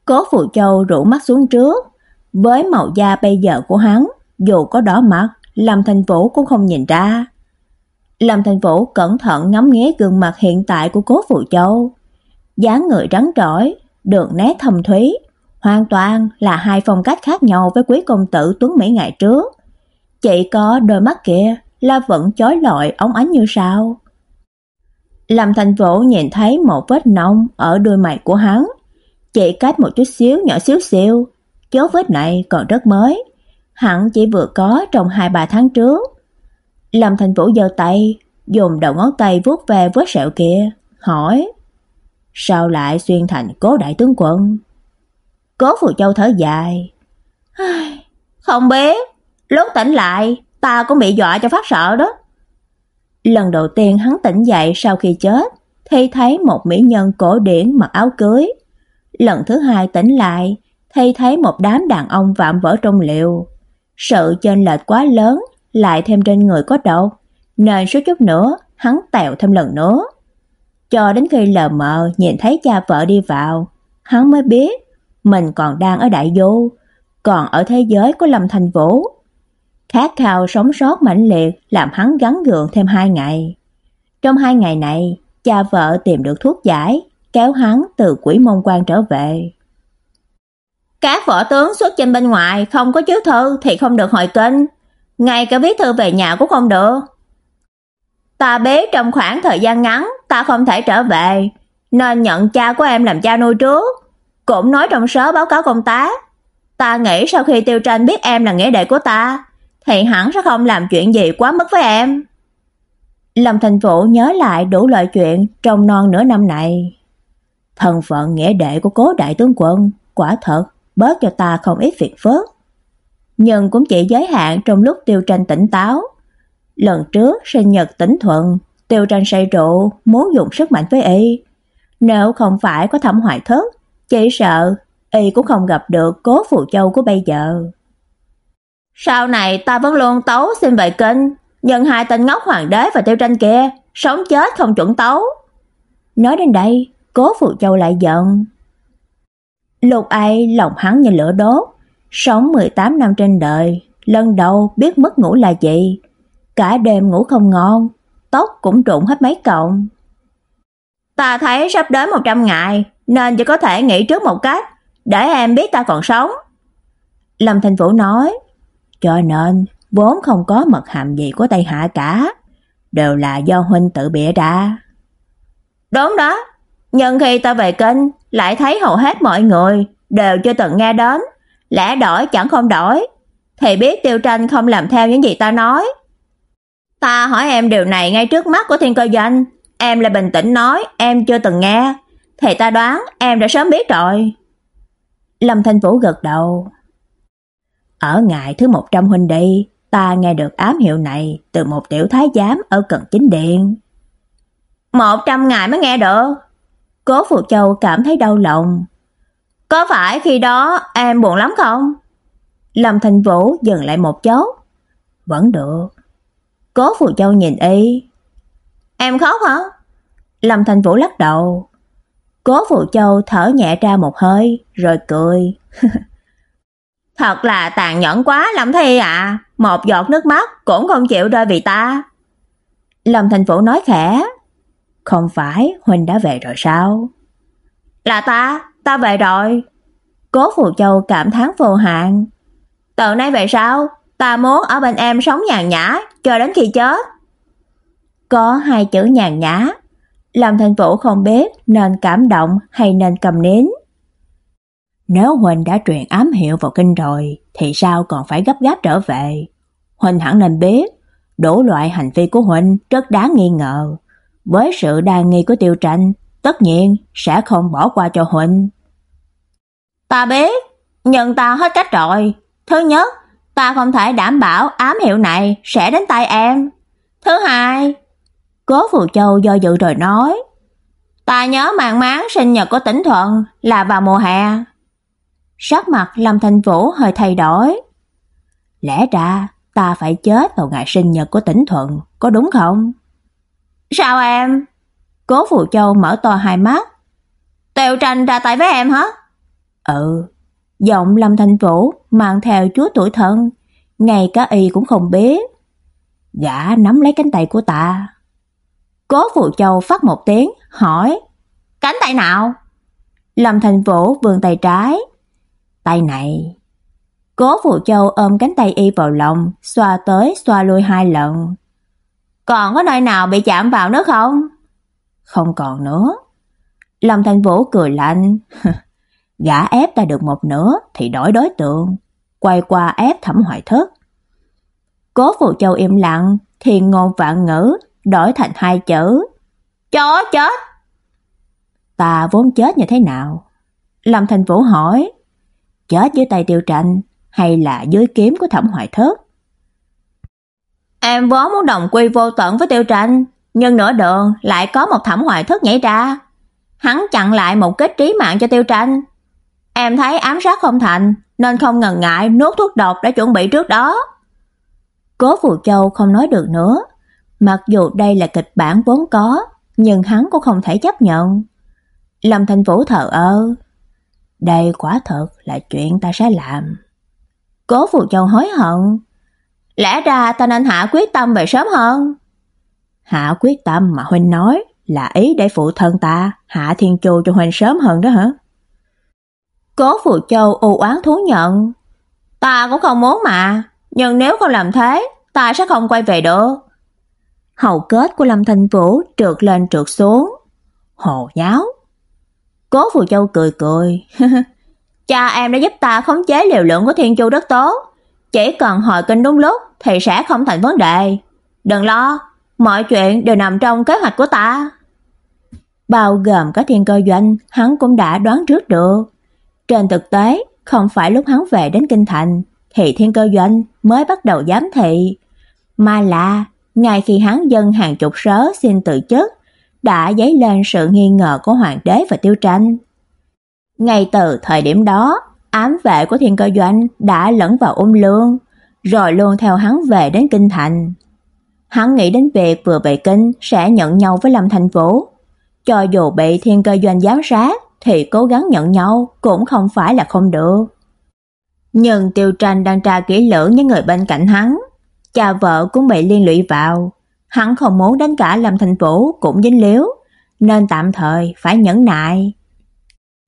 Cố Vũ Châu rủ mắt xuống trước, với màu da bây giờ của hắn, dù có đỏ mặt, Lâm Thành Vũ cũng không nhìn ra. Lâm Thành Vũ cẩn thận ngắm nghía gương mặt hiện tại của Cố Phù Châu. dáng người rắn rỏi, đường nét thâm thúy, hoàn toàn là hai phong cách khác nhau với quý công tử Tuấn Mỹ ngày trước. Chỉ có đôi mắt kia là vẫn chói lọi óng ánh như sao. Lâm Thành Vũ nhìn thấy một vết nông ở đôi mày của hắn, chỉ cách một chút xíu nhỏ xíu xíu, dấu vết này còn rất mới, hẳn chỉ vừa có trong 2-3 tháng trước. Lâm Thành Vũ giơ tay, dùng đầu ngón tay vuốt về vết sẹo kia, hỏi: "Sao lại xuyên thành Cố đại tướng quân?" Cố Phù Châu thở dài. Không biết, lúc tỉnh lại, ta cũng bị dọa cho phát sợ đó. Lần đầu tiên hắn tỉnh dậy sau khi chết, thì thấy một mỹ nhân cổ điển mặc áo cưới. Lần thứ hai tỉnh lại, thì thấy một đám đàn ông vạm vỡ trong liều sự chênh lệch quá lớn, lại thêm trên người có độc, nên số chút nữa hắn tèo thêm lần nữa. Cho đến khi lờ mờ nhìn thấy cha vợ đi vào, hắn mới biết mình còn đang ở đại vô, còn ở thế giới của Lâm Thành Vũ. Khát khao sống sót mãnh liệt làm hắn gắn gượng thêm hai ngày. Trong hai ngày này, cha vợ tìm được thuốc giải, kéo hắn từ quỷ môn quan trở về. Các võ tướng xuất chinh bên ngoài không có chiếu thư thì không được hội kinh, ngay cả viết thư về nhà cũng không được. Ta bế trong khoảng thời gian ngắn ta không thể trở về, nên nhận cha của em làm cha nuôi trước. Cũng nói trong sớ báo cáo công tác, ta nghĩ sau khi Tiêu Tranh biết em là nghĩa đệ của ta, thì hẳn sẽ không làm chuyện gì quá mức với em. Lâm Thành Vũ nhớ lại đủ loại chuyện trong non nửa năm này. Thân phận nghĩa đệ của cố đại tướng quân quả thật bớt cho ta không ít việc phức. Nhưng cũng chỉ giới hạn trong lúc Tiêu Tranh tỉnh táo. Lần trước sinh nhật tỉnh thuận, Tiêu Tranh say rượu, muốn dùng sức mạnh với y. Nếu không phải có thẩm hoại thức, chỉ sợ y cũng không gặp được cố phù châu của bây giờ. Sau này ta vẫn luôn tấu xin về kinh, nhưng hai tên ngốc hoàng đế và tiêu tranh kia, sống chết không chuẩn tấu. Nói đến đây, cố phù châu lại giận. Lục ai lòng hắn như lửa đốt, sống 18 năm trên đời, lần đầu biết mất ngủ là gì. Cả đêm ngủ không ngon, tóc cũng trụng hết mấy cọng. Ta thấy sắp đến 100 ngày, nên chỉ có thể nghĩ trước một cách, để em biết ta còn sống. Lâm Thành Vũ nói, cho nên vốn không có mật hàm gì của Tây Hạ cả, đều là do huynh tự bịa ra. Đúng đó, nhưng khi ta về kinh, lại thấy hầu hết mọi người đều chưa từng nghe đến, lẽ đổi chẳng không đổi, thì biết Tiêu Tranh không làm theo những gì ta nói. Ta hỏi em điều này ngay trước mắt của Thiên Cơ Doanh, em lại bình tĩnh nói em chưa từng nghe, thì ta đoán em đã sớm biết rồi. Lâm Thanh Vũ gật đầu. Ở ngày thứ 100 huynh đi, ta nghe được ám hiệu này từ một tiểu thái giám ở cận chính điện. 100 ngày mới nghe được. Cố phù Châu cảm thấy đau lòng. Có phải khi đó em buồn lắm không? Lâm Thành Vũ dừng lại một chốc. Vẫn được. Cố phù Châu nhìn y. Em khóc hả? Lâm Thành Vũ lắc đầu. Cố phù Châu thở nhẹ ra một hơi, rồi cười. Thật là tàn nhẫn quá Lâm Thi ạ, một giọt nước mắt cũng không chịu rơi vì ta. Lâm Thành Vũ nói khẽ, không phải huynh đã về rồi sao? Là ta, ta về rồi. Cố Phù Châu cảm thán vô hạn. Từ nay về sau, ta muốn ở bên em sống nhàn nhã cho đến khi chết. Có hai chữ nhàn nhã, Lâm Thành Vũ không biết nên cảm động hay nên cầm nín. Nếu Huỳnh đã truyền ám hiệu vào kinh rồi, thì sao còn phải gấp gáp trở về? Huỳnh hẳn nên biết, đủ loại hành vi của Huỳnh rất đáng nghi ngờ. Với sự đa nghi của tiêu tranh, tất nhiên sẽ không bỏ qua cho huynh. Ta biết, nhưng ta hết cách rồi. Thứ nhất, ta không thể đảm bảo ám hiệu này sẽ đến tay em. Thứ hai, Cố Phù Châu do dự rồi nói, ta nhớ màn máng sinh nhật của Tĩnh Thuận là vào mùa hè. Sắc mặt Lâm Thanh Vũ hơi thay đổi. Lẽ ra ta phải chết vào ngày sinh nhật của Tĩnh Thuận, có đúng không? Sao em? Cố Phù Châu mở to hai mắt. Tiêu tranh ra tay với em hả? Ừ. Giọng Lâm Thanh Vũ mang theo chút tuổi thân, ngay cả y cũng không biết. Gã nắm lấy cánh tay của ta. Cố Phù Châu phát một tiếng, hỏi: "Cánh tay nào?" Lâm Thanh Vũ vươn tay trái. "Tay này." Cố Phù Châu ôm cánh tay y vào lòng, xoa tới xoa lui hai lần. "Còn có nơi nào bị chạm vào nữa không?" "Không còn nữa." Lâm Thành Vũ cười lạnh. Gã ép ta được một nửa thì đổi đối tượng, quay qua ép Thẩm Hoài Thức. Cố Phù Châu im lặng, thiền ngôn vạn ngữ, đổi thành hai chữ. Chó chết. Ta vốn chết như thế nào? Lâm Thành Vũ hỏi. Chết dưới tay tiêu tranh hay là dưới kiếm của thẩm hoài thất? Em vốn muốn đồng quy vô tận với tiêu tranh, nhưng nửa đường lại có một thảm họa thất nhảy ra. Hắn chặn lại một kết trí mạng cho tiêu tranh. Em thấy ám sát không thành, nên không ngần ngại nuốt thuốc độc đã chuẩn bị trước đó. Cố Phù Châu không nói được nữa, Mặc dù đây là kịch bản vốn có, nhưng hắn cũng không thể chấp nhận. Lâm Thành Vũ thở ơ. Đây quả thật là chuyện ta sẽ làm. Cố Phù Châu hối hận. Lẽ ra ta nên hạ quyết tâm về sớm hơn. Hạ quyết tâm mà huynh nói là ý để phụ thân ta hạ thiên chu cho huynh sớm hơn đó hả? Cố Phù Châu u oán thú nhận. Ta cũng không muốn mà, nhưng nếu không làm thế, ta sẽ không quay về được. Hầu kết của Lâm Thanh Vũ trượt lên trượt xuống. Hồ nháo. Cố Phù Châu cười cười. Cha em đã giúp ta khống chế liều lượng của Thiên Chu rất tốt. Chỉ cần hỏi kinh đúng lúc thì sẽ không thành vấn đề. Đừng lo, mọi chuyện đều nằm trong kế hoạch của ta. Bao gồm cả thiên cơ doanh, hắn cũng đã đoán trước được. Trên thực tế, không phải lúc hắn về đến kinh thành thì Thiên Cơ Doanh mới bắt đầu giám thị, mà là ngay khi hắn dân hàng chục sớ xin tự chức, đã dấy lên sự nghi ngờ của hoàng đế và Tiêu Tranh. Ngay từ thời điểm đó, ám vệ của Thiên Cơ Doanh đã lẫn vào ôm lương, rồi luôn theo hắn về đến kinh thành. Hắn nghĩ đến việc vừa về kinh sẽ nhận nhau với Lâm Thành Vũ, cho dù bị Thiên Cơ Doanh giám sát thì cố gắng nhận nhau cũng không phải là không được. Nhưng Tiêu Tranh đang tra kỹ lưỡng những người bên cạnh hắn, cha vợ cũng bị liên lụy vào, hắn không muốn đánh cả Lâm Thành Vũ cũng dính líu, nên tạm thời phải nhẫn nại.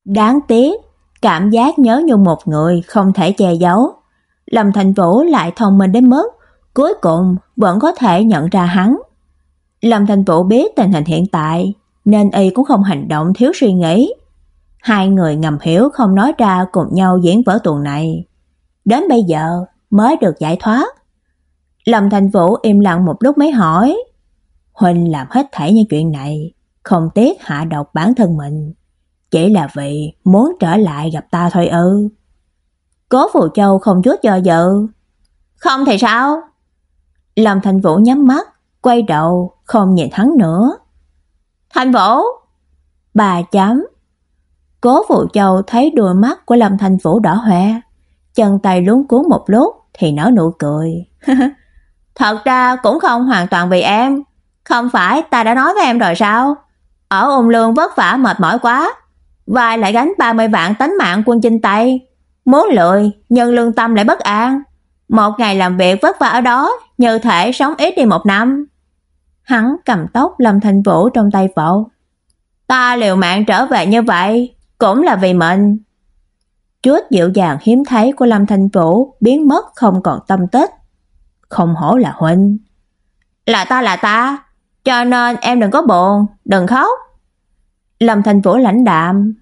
Đáng tiếc, cảm giác nhớ nhung một người không thể che giấu. Lâm Thành Vũ lại thông minh đến mức cuối cùng vẫn có thể nhận ra hắn. Lâm Thành Vũ biết tình hình hiện tại, nên y cũng không hành động thiếu suy nghĩ. Hai người ngầm hiểu không nói ra cùng nhau diễn vở tuần này. Đến bây giờ mới được giải thoát. Lâm Thành Vũ im lặng một lúc mới hỏi. Huynh làm hết thảy những chuyện này, không tiếc hạ độc bản thân mình. Chỉ là vì muốn trở lại gặp ta thôi ư. Cố Phù Châu không chút do dự. Không thì sao? Lâm Thành Vũ nhắm mắt, quay đầu, không nhìn hắn nữa. Thành Vũ! Bà chấm. Cố Phù Châu thấy đôi mắt của Lâm Thành Vũ đỏ hoe, chân tay luống cuốn một lúc thì nở nụ cười. Thật ra cũng không hoàn toàn vì em, không phải ta đã nói với em rồi sao? Ở ôn lương vất vả mệt mỏi quá, và lại gánh 30 vạn tánh mạng quân chinh Tây, muốn lười, nhưng lương tâm lại bất an. Một ngày làm việc vất vả ở đó, như thể sống ít đi một năm. Hắn cầm tóc Lâm Thành Vũ trong tay vỗ. Ta liều mạng trở về như vậy, cũng là vì mình. Chút dịu dàng hiếm thấy của Lâm Thành Vũ biến mất không còn tâm tích. Không hổ là huynh. Là ta là ta, cho nên em đừng có buồn, đừng khóc. Lâm Thành Vũ lãnh đạm,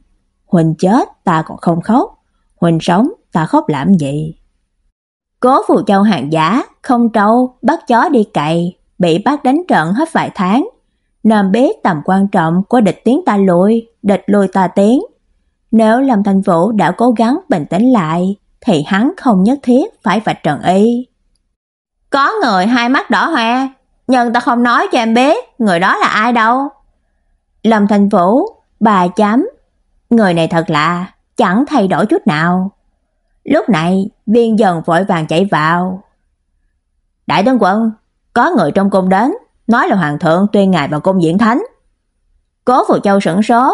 Huỳnh chết ta còn không khóc, Huỳnh sống ta khóc làm gì? Cố Phù Châu hàng giả, không trâu, bắt chó đi cày, bị bắt đánh trận hết vài tháng, Nam biết tầm quan trọng của địch tiến ta lùi, địch lùi ta tiến. Nếu Lâm Thành Vũ đã cố gắng bình tĩnh lại, thì hắn không nhất thiết phải vạch trần y. Có người hai mắt đỏ hoe, nhưng ta không nói cho em biết người đó là ai đâu. Lâm Thành Vũ, bà chám Người này thật lạ, chẳng thay đổi chút nào. Lúc này, viên dần vội vàng chạy vào. Đại tướng quân, có người trong cung đến, nói là hoàng thượng tuyên ngài vào cung diễn thánh. Cố Phù Châu sửng số.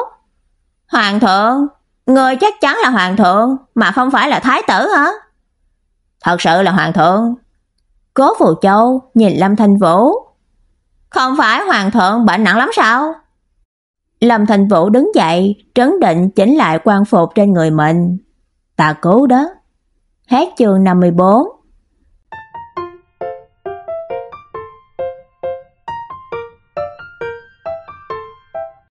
Hoàng thượng, người chắc chắn là hoàng thượng mà không phải là thái tử hả? Thật sự là hoàng thượng. Cố Phù Châu nhìn Lâm Thanh Vũ. Không phải hoàng thượng bệnh nặng lắm sao? Lâm Thành Vũ đứng dậy, trấn định chỉnh lại quan phục trên người mình. Ta cố đó. Hết chương 54